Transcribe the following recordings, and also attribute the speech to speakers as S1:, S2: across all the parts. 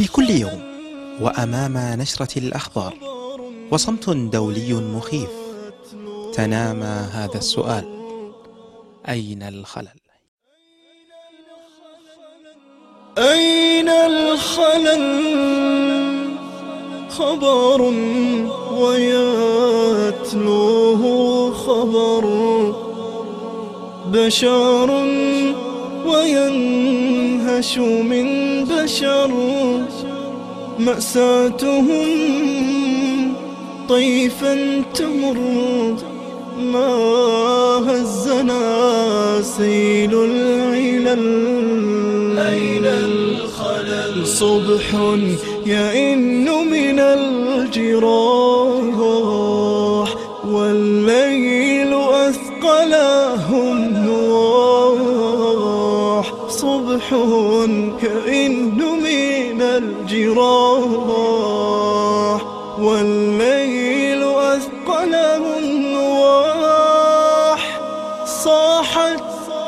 S1: في كل يوم وأمام نشرة الأخبار وصمت دولي مخيف. تنامى هذا السؤال. أين الخلل؟
S2: أين الخلل؟ خبر ويتلوه خبر بشر وينهش من بشر مأساتهم طيفا تمر ما هزنا سيل العلل. أين الخلل صبح يئن من الجراح صبح يئن من الجراح والليل أثقله النواح صاحت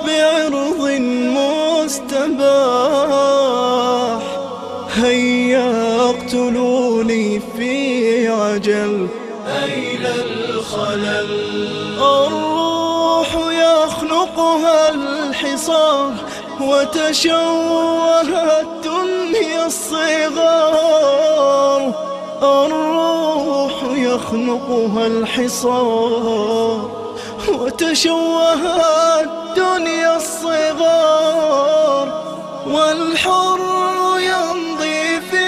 S2: بعرض مستباح هيا اقتلوني في عجل. أين الخلل؟ الروح يخنقها الحصار وتشوهت دنيا الصغار الروح يخنقها الحصار. وتشوهت دنيا الصغار والحر يمضي في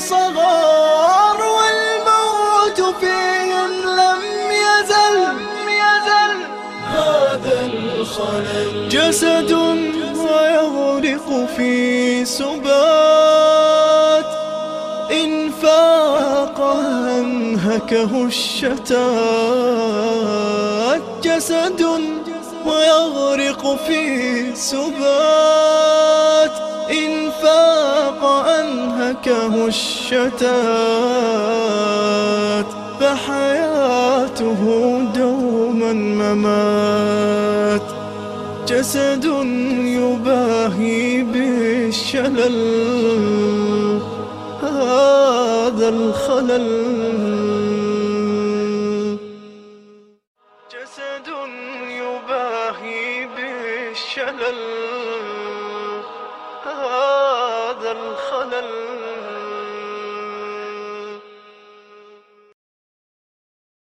S2: صغار. والموت فيهم لم يزل. هذا الخلل. جسد ويغرق في سبات إن فاق أنهكه الشتات جسد ويغرق في سبات إن فاق أنهكه الشتات فحياته دوما ممات جسد يباهي بالشلل هذا الخلل. جسد يباهي بالشلل هذا الخلل.